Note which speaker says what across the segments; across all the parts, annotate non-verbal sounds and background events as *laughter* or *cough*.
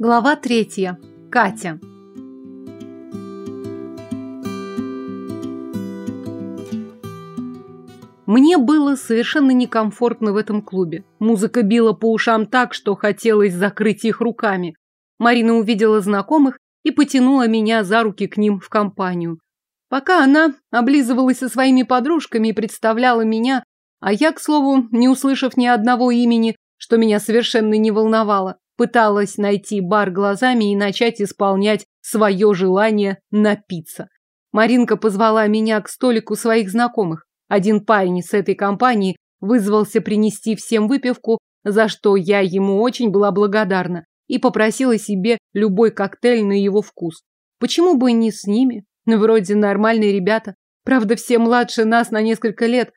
Speaker 1: Глава третья. Катя. Мне было совершенно некомфортно в этом клубе. Музыка била по ушам так, что хотелось закрыть их руками. Марина увидела знакомых и потянула меня за руки к ним в компанию. Пока она облизывалась со своими подружками и представляла меня, а я, к слову, не услышав ни одного имени, что меня совершенно не волновало, пыталась найти бар глазами и начать исполнять свое желание напиться. Маринка позвала меня к столику своих знакомых. Один парень с этой компании вызвался принести всем выпивку, за что я ему очень была благодарна, и попросила себе любой коктейль на его вкус. Почему бы не с ними? Вроде нормальные ребята. Правда, все младше нас на несколько лет.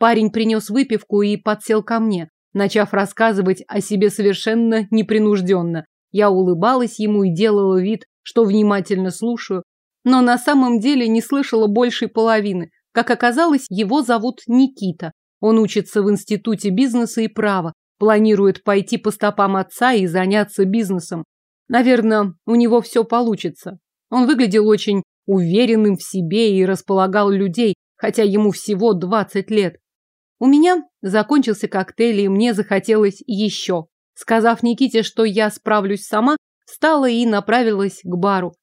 Speaker 1: Парень принес выпивку и подсел ко мне начав рассказывать о себе совершенно непринужденно. Я улыбалась ему и делала вид, что внимательно слушаю, но на самом деле не слышала большей половины. Как оказалось, его зовут Никита. Он учится в Институте бизнеса и права, планирует пойти по стопам отца и заняться бизнесом. Наверное, у него все получится. Он выглядел очень уверенным в себе и располагал людей, хотя ему всего 20 лет. У меня закончился коктейль, и мне захотелось еще. Сказав Никите, что я справлюсь сама, встала и направилась к бару.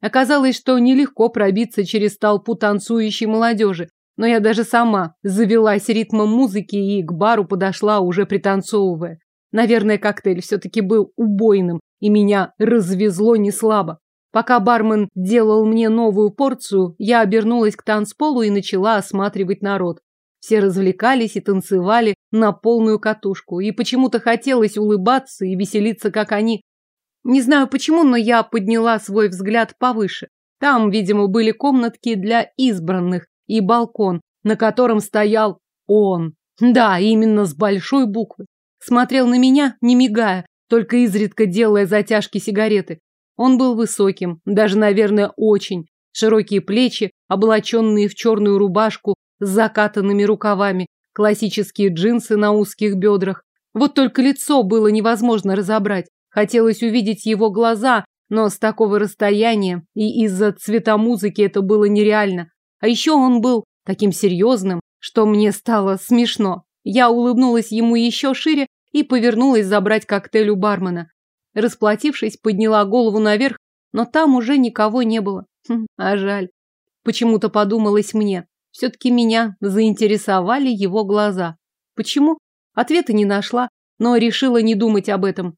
Speaker 1: Оказалось, что нелегко пробиться через толпу танцующей молодежи, но я даже сама завелась ритмом музыки и к бару подошла, уже пританцовывая. Наверное, коктейль все-таки был убойным, и меня развезло неслабо. Пока бармен делал мне новую порцию, я обернулась к танцполу и начала осматривать народ. Все развлекались и танцевали на полную катушку, и почему-то хотелось улыбаться и веселиться, как они. Не знаю почему, но я подняла свой взгляд повыше. Там, видимо, были комнатки для избранных и балкон, на котором стоял он. Да, именно с большой буквы. Смотрел на меня, не мигая, только изредка делая затяжки сигареты. Он был высоким, даже, наверное, очень. Широкие плечи, облаченные в черную рубашку с закатанными рукавами, классические джинсы на узких бедрах. Вот только лицо было невозможно разобрать. Хотелось увидеть его глаза, но с такого расстояния и из-за цвета музыки это было нереально. А еще он был таким серьезным, что мне стало смешно. Я улыбнулась ему еще шире и повернулась забрать коктейль у бармена. Расплатившись, подняла голову наверх, но там уже никого не было. Хм, а жаль. Почему-то подумалось мне. Все-таки меня заинтересовали его глаза. Почему? Ответа не нашла, но решила не думать об этом.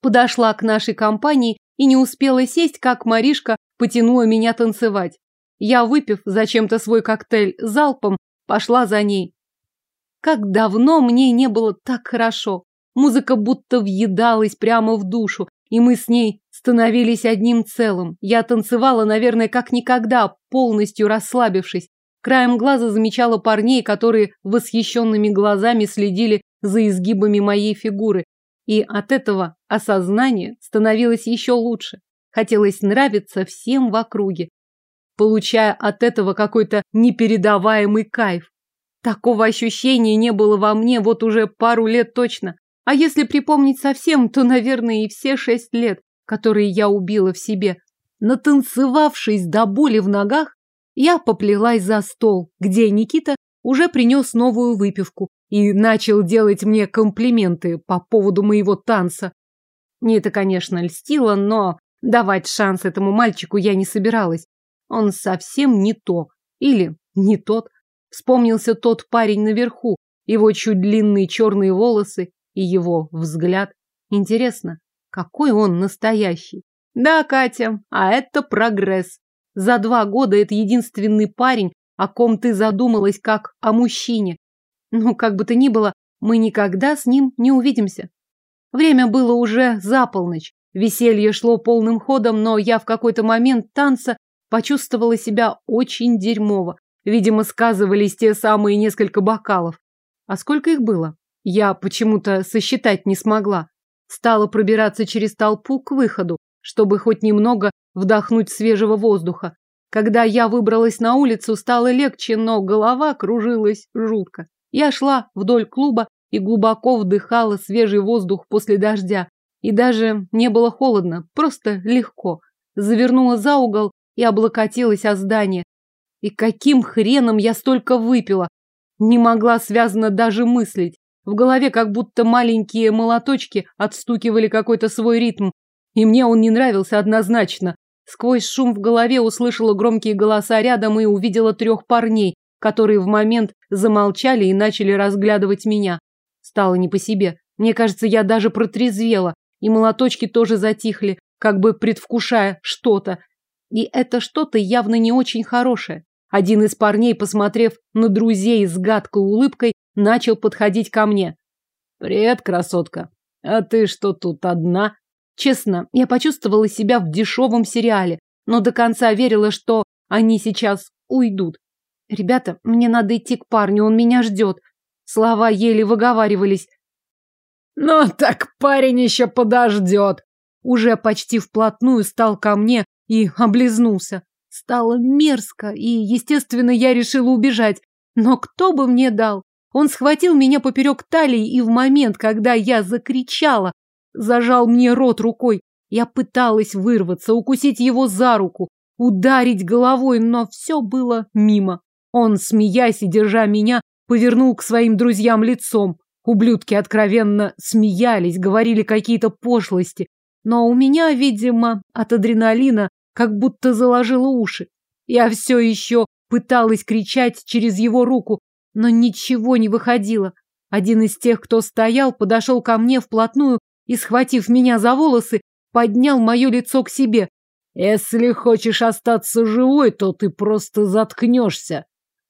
Speaker 1: Подошла к нашей компании и не успела сесть, как Маришка потянула меня танцевать. Я, выпив зачем-то свой коктейль залпом, пошла за ней. Как давно мне не было так хорошо. Музыка будто въедалась прямо в душу, и мы с ней становились одним целым. Я танцевала, наверное, как никогда, полностью расслабившись. Краем глаза замечала парней, которые восхищенными глазами следили за изгибами моей фигуры. И от этого осознание становилось еще лучше. Хотелось нравиться всем в округе, получая от этого какой-то непередаваемый кайф. Такого ощущения не было во мне вот уже пару лет точно. А если припомнить совсем, то, наверное, и все шесть лет, которые я убила в себе. Натанцевавшись до боли в ногах, я поплелась за стол, где Никита уже принес новую выпивку и начал делать мне комплименты по поводу моего танца. Мне это, конечно, льстило, но давать шанс этому мальчику я не собиралась. Он совсем не то. Или не тот. Вспомнился тот парень наверху, его чуть длинные черные волосы и его взгляд. Интересно, какой он настоящий? Да, Катя, а это прогресс. За два года это единственный парень, о ком ты задумалась как о мужчине. Ну, как бы то ни было, мы никогда с ним не увидимся. Время было уже за полночь. Веселье шло полным ходом, но я в какой-то момент танца почувствовала себя очень дерьмово. Видимо, сказывались те самые несколько бокалов. А сколько их было? Я почему-то сосчитать не смогла. Стала пробираться через толпу к выходу, чтобы хоть немного вдохнуть свежего воздуха. Когда я выбралась на улицу, стало легче, но голова кружилась жутко. Я шла вдоль клуба и глубоко вдыхала свежий воздух после дождя. И даже не было холодно, просто легко. Завернула за угол и облокотилась о здание. И каким хреном я столько выпила? Не могла связано даже мыслить. В голове как будто маленькие молоточки отстукивали какой-то свой ритм. И мне он не нравился однозначно. Сквозь шум в голове услышала громкие голоса рядом и увидела трех парней, которые в момент замолчали и начали разглядывать меня. Стало не по себе. Мне кажется, я даже протрезвела и молоточки тоже затихли, как бы предвкушая что-то. И это что-то явно не очень хорошее. Один из парней, посмотрев на друзей с гадкой улыбкой, начал подходить ко мне. «Привет, красотка. А ты что тут одна?» Честно, я почувствовала себя в дешевом сериале, но до конца верила, что они сейчас уйдут. «Ребята, мне надо идти к парню, он меня ждет». Слова еле выговаривались.
Speaker 2: «Ну так парень еще подождет!»
Speaker 1: Уже почти вплотную стал ко мне и облизнулся. Стало мерзко, и, естественно, я решила убежать. Но кто бы мне дал? Он схватил меня поперек талии, и в момент, когда я закричала, зажал мне рот рукой. Я пыталась вырваться, укусить его за руку, ударить головой, но все было мимо. Он, смеясь и держа меня, повернул к своим друзьям лицом. Ублюдки откровенно смеялись, говорили какие-то пошлости. Но у меня, видимо, от адреналина как будто заложило уши. Я все еще пыталась кричать через его руку, но ничего не выходило. Один из тех, кто стоял, подошел ко мне вплотную и, схватив меня за волосы, поднял мое лицо к себе.
Speaker 2: «Если хочешь остаться живой, то ты просто заткнешься.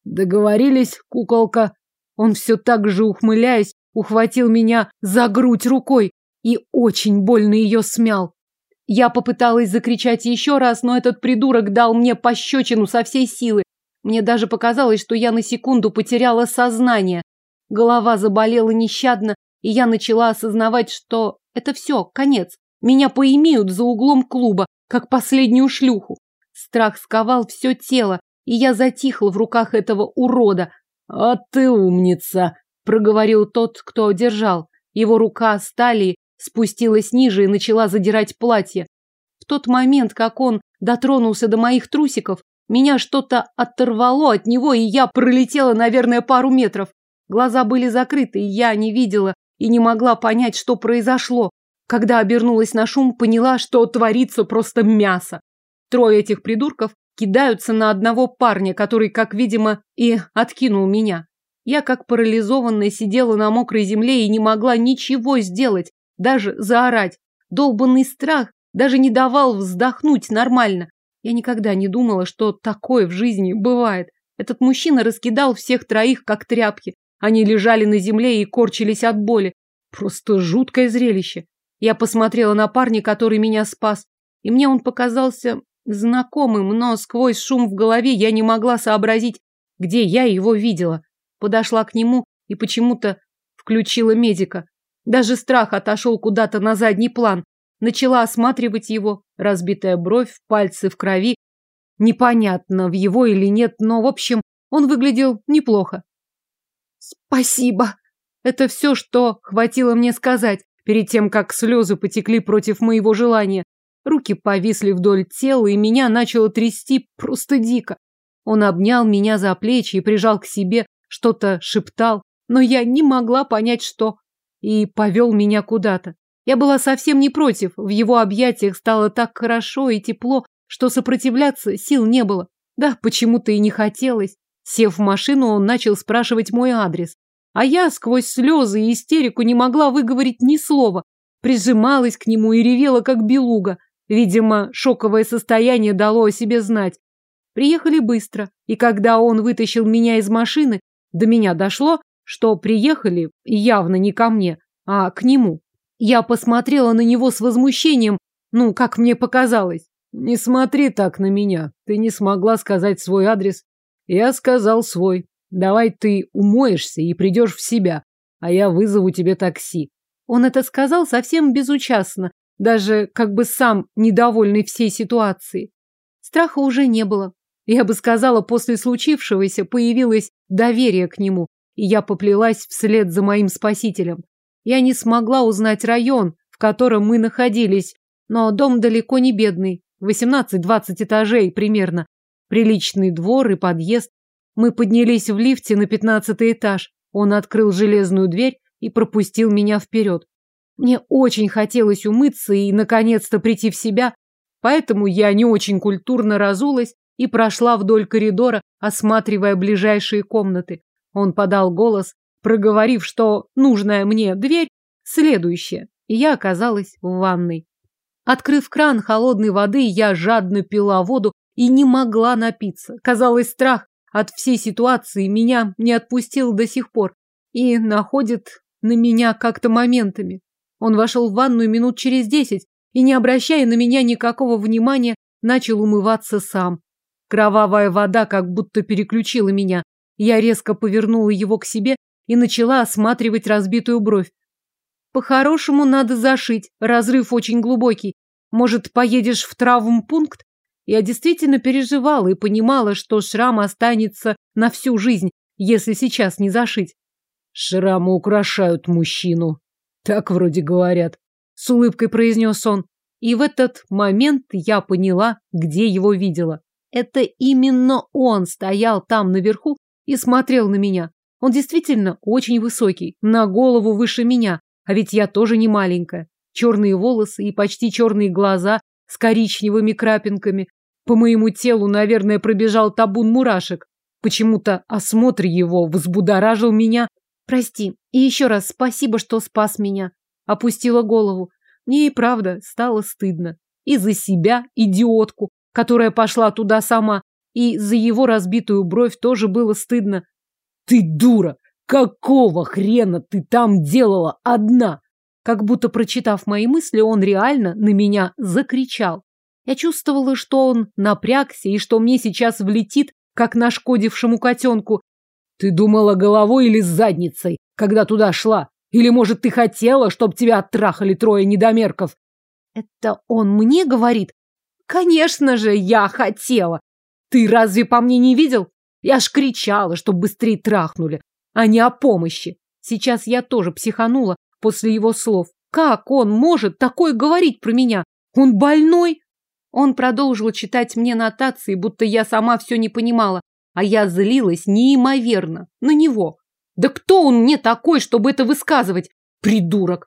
Speaker 2: Договорились, куколка?»
Speaker 1: Он все так же, ухмыляясь, ухватил меня за грудь рукой и очень больно ее смял. Я попыталась закричать еще раз, но этот придурок дал мне пощечину со всей силы. Мне даже показалось, что я на секунду потеряла сознание. Голова заболела нещадно, и я начала осознавать, что это все, конец. Меня поимеют за углом клуба, как последнюю шлюху. Страх сковал все тело, и я затихла в руках этого урода.
Speaker 2: «А ты умница!»
Speaker 1: проговорил тот, кто держал. Его рука с талии спустилась ниже и начала задирать платье. В тот момент, как он дотронулся до моих трусиков, меня что-то оторвало от него, и я пролетела, наверное, пару метров. Глаза были закрыты, и я не видела и не могла понять, что произошло. Когда обернулась на шум, поняла, что творится просто мясо. Трое этих придурков кидаются на одного парня, который, как видимо, и откинул меня. Я, как парализованная, сидела на мокрой земле и не могла ничего сделать, даже заорать. Долбанный страх даже не давал вздохнуть нормально. Я никогда не думала, что такое в жизни бывает. Этот мужчина раскидал всех троих, как тряпки. Они лежали на земле и корчились от боли. Просто жуткое зрелище. Я посмотрела на парня, который меня спас, и мне он показался знакомым, но сквозь шум в голове я не могла сообразить, где я его видела подошла к нему и почему-то включила медика. Даже страх отошел куда-то на задний план. Начала осматривать его, разбитая бровь, пальцы в крови. Непонятно, в его или нет, но, в общем, он выглядел неплохо. «Спасибо!» Это все, что хватило мне сказать, перед тем, как слезы потекли против моего желания. Руки повисли вдоль тела, и меня начало трясти просто дико. Он обнял меня за плечи и прижал к себе, что-то шептал, но я не могла понять, что, и повел меня куда-то. Я была совсем не против, в его объятиях стало так хорошо и тепло, что сопротивляться сил не было. Да, почему-то и не хотелось. Сев в машину, он начал спрашивать мой адрес. А я сквозь слезы и истерику не могла выговорить ни слова. Прижималась к нему и ревела, как белуга. Видимо, шоковое состояние дало о себе знать. Приехали быстро, и когда он вытащил меня из машины, до меня дошло, что приехали явно не ко мне, а к нему. Я посмотрела на него с возмущением, ну, как мне показалось.
Speaker 2: Не смотри так на меня. Ты не смогла сказать свой адрес. Я сказал свой. Давай ты умоешься и придешь в себя, а я вызову тебе такси.
Speaker 1: Он это сказал совсем безучастно, даже как бы сам недовольный всей ситуацией. Страха уже не было. Я бы сказала, после случившегося появилось доверие к нему, и я поплелась вслед за моим спасителем. Я не смогла узнать район, в котором мы находились. Но дом далеко не бедный. 18-20 этажей примерно. Приличный двор и подъезд. Мы поднялись в лифте на пятнадцатый этаж. Он открыл железную дверь и пропустил меня вперед. Мне очень хотелось умыться и, наконец-то, прийти в себя, поэтому я не очень культурно разулась и прошла вдоль коридора, осматривая ближайшие комнаты. Он подал голос, проговорив, что нужная мне дверь следующая, и я оказалась в ванной. Открыв кран холодной воды, я жадно пила воду и не могла напиться. Казалось, страх от всей ситуации меня не отпустил до сих пор и находит на меня как-то моментами. Он вошел в ванную минут через десять и, не обращая на меня никакого внимания, начал умываться сам. Кровавая вода как будто переключила меня. Я резко повернула его к себе и начала осматривать разбитую бровь. По-хорошему надо зашить, разрыв очень глубокий. Может, поедешь в травмпункт? Я действительно переживала и понимала, что шрам останется на всю жизнь, если сейчас не зашить.
Speaker 2: Шрамы украшают мужчину. Так вроде говорят.
Speaker 1: С улыбкой произнес он. И в этот момент я поняла, где его видела. Это именно он стоял там наверху и смотрел на меня. Он действительно очень высокий, на голову выше меня, а ведь я тоже не маленькая. Черные волосы и почти черные глаза с коричневыми крапинками. По моему телу, наверное, пробежал табун мурашек. Почему-то осмотр его взбудоражил меня. Прости, и еще раз спасибо, что спас меня. Опустила голову. Мне и правда стало стыдно. И за себя, идиотку, которая пошла туда сама, и за его разбитую бровь тоже было стыдно.
Speaker 2: Ты дура! Какого хрена ты там делала одна?
Speaker 1: Как будто прочитав мои мысли, он реально на меня закричал. Я чувствовала, что он напрягся и что мне сейчас влетит, как нашкодившему котенку.
Speaker 2: Ты думала головой или задницей, когда туда шла? Или, может, ты хотела, чтобы тебя оттрахали трое недомерков?
Speaker 1: Это он мне говорит? Конечно же, я хотела. Ты разве по мне не видел? Я ж кричала, чтобы быстрее трахнули, а не о помощи. Сейчас я тоже психанула после его слов. Как он может такое говорить про меня? Он больной? Он продолжил читать мне нотации, будто я сама все не понимала, а я злилась неимоверно на него. Да кто он мне такой, чтобы это высказывать? Придурок!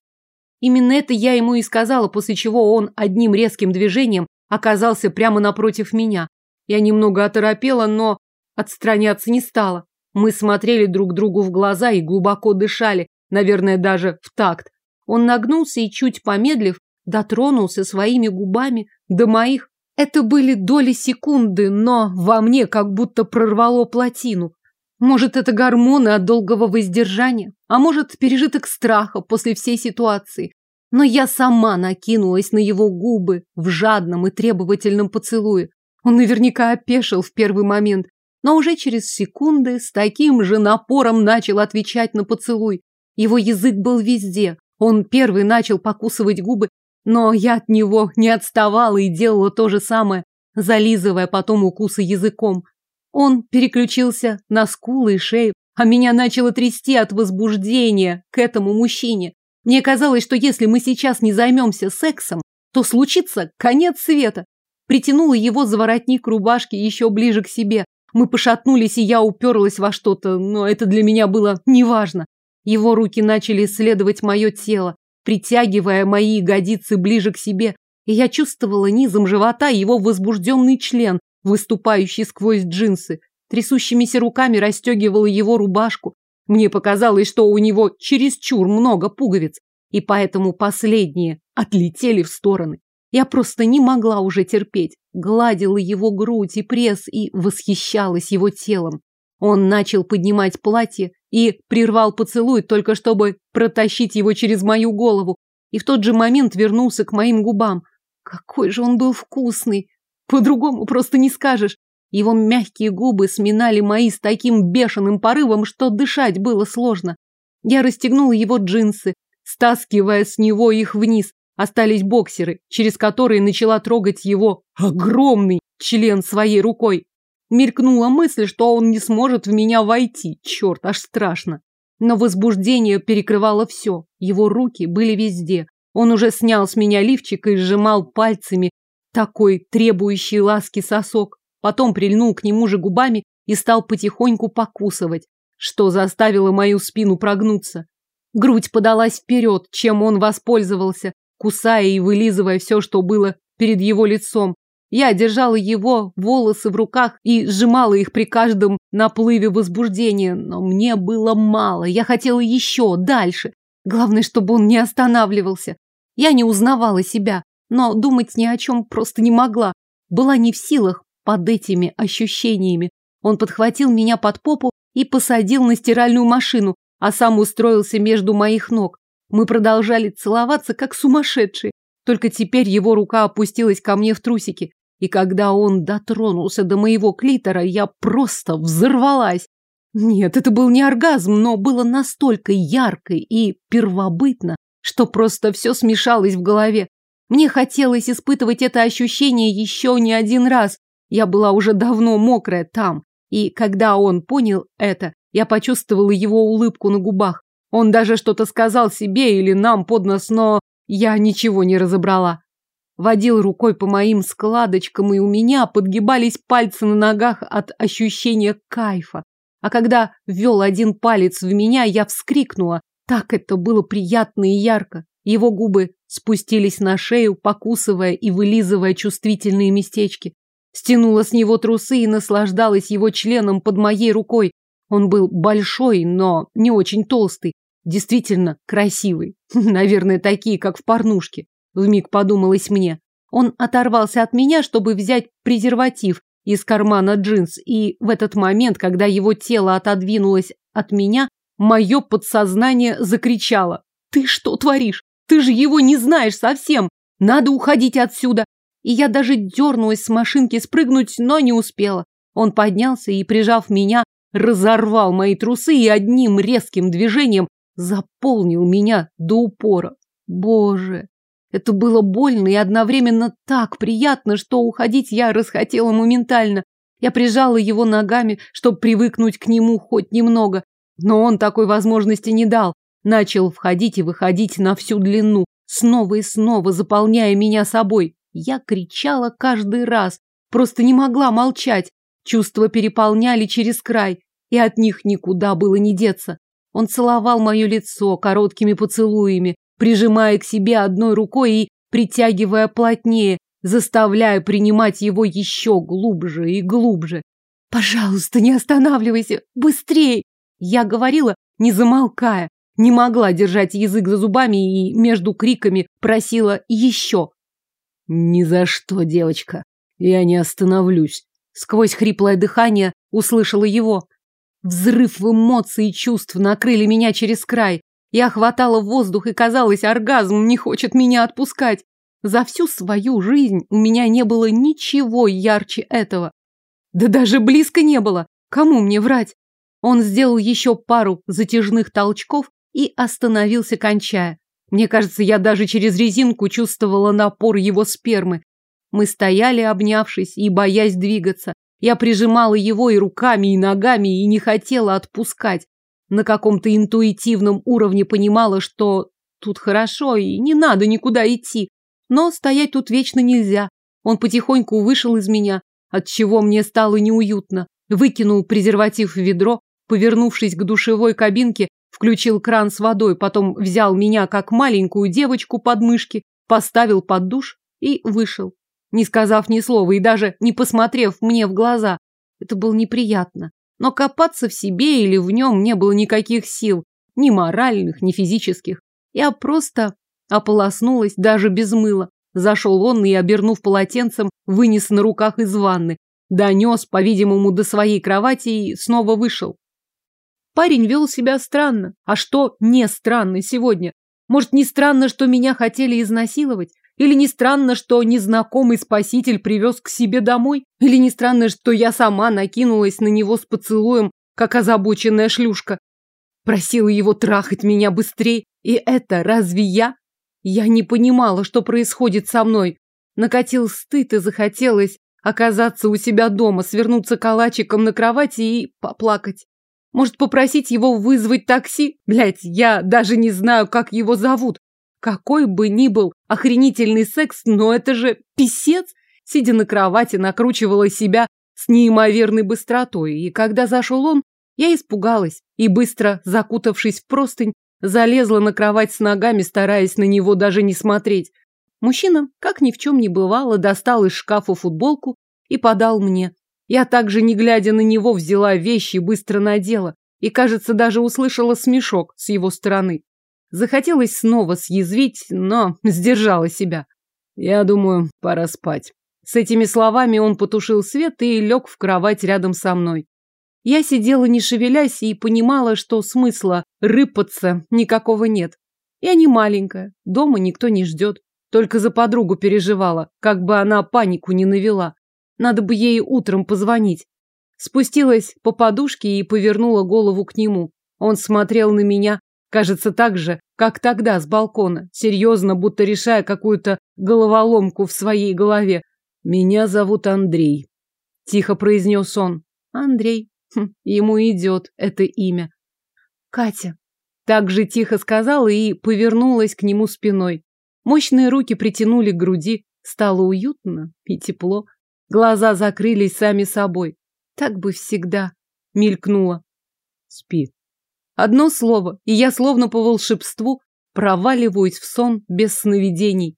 Speaker 1: Именно это я ему и сказала, после чего он одним резким движением оказался прямо напротив меня. Я немного оторопела, но отстраняться не стала. Мы смотрели друг другу в глаза и глубоко дышали, наверное, даже в такт. Он нагнулся и, чуть помедлив, дотронулся своими губами до моих. Это были доли секунды, но во мне как будто прорвало плотину. Может, это гормоны от долгого воздержания, а может, пережиток страха после всей ситуации. Но я сама накинулась на его губы в жадном и требовательном поцелуе. Он наверняка опешил в первый момент, но уже через секунды с таким же напором начал отвечать на поцелуй. Его язык был везде. Он первый начал покусывать губы, но я от него не отставала и делала то же самое, зализывая потом укусы языком. Он переключился на скулы и шею, а меня начало трясти от возбуждения к этому мужчине. Мне казалось, что если мы сейчас не займемся сексом, то случится конец света. Притянула его за воротник рубашки еще ближе к себе. Мы пошатнулись, и я уперлась во что-то, но это для меня было неважно. Его руки начали исследовать мое тело, притягивая мои ягодицы ближе к себе, и я чувствовала низом живота его возбужденный член, выступающий сквозь джинсы. Трясущимися руками расстегивала его рубашку, мне показалось, что у него чересчур много пуговиц, и поэтому последние отлетели в стороны. Я просто не могла уже терпеть. Гладила его грудь и пресс и восхищалась его телом. Он начал поднимать платье и прервал поцелуй, только чтобы протащить его через мою голову, и в тот же момент вернулся к моим губам. Какой же он был вкусный! По-другому просто не скажешь. Его мягкие губы сминали мои с таким бешеным порывом, что дышать было сложно. Я расстегнула его джинсы, стаскивая с него их вниз. Остались боксеры, через которые начала трогать его огромный член своей рукой. Мелькнула мысль, что он не сможет в меня войти. Черт, аж страшно. Но возбуждение перекрывало все. Его руки были везде. Он уже снял с меня лифчик и сжимал пальцами такой требующий ласки сосок. Потом прильнул к нему же губами и стал потихоньку покусывать, что заставило мою спину прогнуться. Грудь подалась вперед, чем он воспользовался, кусая и вылизывая все, что было перед его лицом. Я держала его волосы в руках и сжимала их при каждом наплыве возбуждения, но мне было мало. Я хотела еще, дальше. Главное, чтобы он не останавливался. Я не узнавала себя, но думать ни о чем просто не могла. Была не в силах под этими ощущениями. Он подхватил меня под попу и посадил на стиральную машину, а сам устроился между моих ног. Мы продолжали целоваться, как сумасшедшие. Только теперь его рука опустилась ко мне в трусики. И когда он дотронулся до моего клитора, я просто взорвалась. Нет, это был не оргазм, но было настолько ярко и первобытно, что просто все смешалось в голове. Мне хотелось испытывать это ощущение еще не один раз. Я была уже давно мокрая там. И когда он понял это, я почувствовала его улыбку на губах. Он даже что-то сказал себе или нам под нос, но я ничего не разобрала. Водил рукой по моим складочкам, и у меня подгибались пальцы на ногах от ощущения кайфа. А когда ввел один палец в меня, я вскрикнула. Так это было приятно и ярко. Его губы спустились на шею, покусывая и вылизывая чувствительные местечки. Стянула с него трусы и наслаждалась его членом под моей рукой. Он был большой, но не очень толстый. Действительно красивый. *laughs* Наверное, такие, как в порнушке. Вмиг подумалось мне. Он оторвался от меня, чтобы взять презерватив из кармана джинс, и в этот момент, когда его тело отодвинулось от меня, мое подсознание закричало. «Ты что творишь? Ты же его не знаешь совсем! Надо уходить отсюда!» И я даже дернулась с машинки спрыгнуть, но не успела. Он поднялся и, прижав меня, разорвал мои трусы и одним резким движением заполнил меня до упора. Боже, это было больно и одновременно так приятно, что уходить я расхотела моментально. Я прижала его ногами, чтобы привыкнуть к нему хоть немного, но он такой возможности не дал. Начал входить и выходить на всю длину, снова и снова заполняя меня собой. Я кричала каждый раз, просто не могла молчать. Чувства переполняли через край, и от них никуда было не деться. Он целовал мое лицо короткими поцелуями, прижимая к себе одной рукой и притягивая плотнее, заставляя принимать его еще глубже и глубже. «Пожалуйста, не останавливайся! Быстрей!» Я говорила, не замолкая, не могла держать язык за зубами и между криками просила еще.
Speaker 2: «Ни за что, девочка, я не остановлюсь!»
Speaker 1: Сквозь хриплое дыхание услышала его. Взрыв эмоций и чувств накрыли меня через край. Я хватала воздух, и казалось, оргазм не хочет меня отпускать. За всю свою жизнь у меня не было ничего ярче этого. Да даже близко не было. Кому мне врать? Он сделал еще пару затяжных толчков и остановился, кончая. Мне кажется, я даже через резинку чувствовала напор его спермы. Мы стояли, обнявшись и боясь двигаться. Я прижимала его и руками, и ногами, и не хотела отпускать. На каком-то интуитивном уровне понимала, что тут хорошо и не надо никуда идти. Но стоять тут вечно нельзя. Он потихоньку вышел из меня, от чего мне стало неуютно. Выкинул презерватив в ведро, повернувшись к душевой кабинке, включил кран с водой, потом взял меня как маленькую девочку под мышки, поставил под душ и вышел не сказав ни слова и даже не посмотрев мне в глаза. Это было неприятно. Но копаться в себе или в нем не было никаких сил, ни моральных, ни физических. Я просто ополоснулась даже без мыла. Зашел он и, обернув полотенцем, вынес на руках из ванны. Донес, по-видимому, до своей кровати и снова вышел. Парень вел себя странно. А что не странно сегодня? Может, не странно, что меня хотели изнасиловать? Или не странно, что незнакомый спаситель привез к себе домой? Или не странно, что я сама накинулась на него с поцелуем, как озабоченная шлюшка? Просила его трахать меня быстрее. И это разве я? Я не понимала, что происходит со мной. Накатил стыд и захотелось оказаться у себя дома, свернуться калачиком на кровати и поплакать. Может, попросить его вызвать такси? Блять, я даже не знаю, как его зовут. Какой бы ни был охренительный секс, но это же писец. Сидя на кровати, накручивала себя с неимоверной быстротой, и когда зашел он, я испугалась и, быстро закутавшись в простынь, залезла на кровать с ногами, стараясь на него даже не смотреть. Мужчина, как ни в чем не бывало, достал из шкафа футболку и подал мне. Я также, не глядя на него, взяла вещи и быстро надела, и, кажется, даже услышала смешок с его стороны. Захотелось снова съязвить, но *laughs* сдержала себя. Я думаю, пора спать. С этими словами он потушил свет и лег в кровать рядом со мной. Я сидела не шевелясь и понимала, что смысла рыпаться никакого нет. Я не маленькая, дома никто не ждет. Только за подругу переживала, как бы она панику не навела. Надо бы ей утром позвонить. Спустилась по подушке и повернула голову к нему. Он смотрел на меня, кажется, так же, как тогда с балкона, серьезно, будто решая какую-то головоломку в своей голове. «Меня зовут Андрей», — тихо произнес он. «Андрей. Хм, ему идет это имя». «Катя», — так же тихо сказала и повернулась к нему спиной. Мощные руки притянули к груди, стало уютно и тепло. Глаза закрылись сами собой. Так бы всегда мелькнуло. Спи. Одно слово, и я словно по волшебству проваливаюсь в сон без сновидений.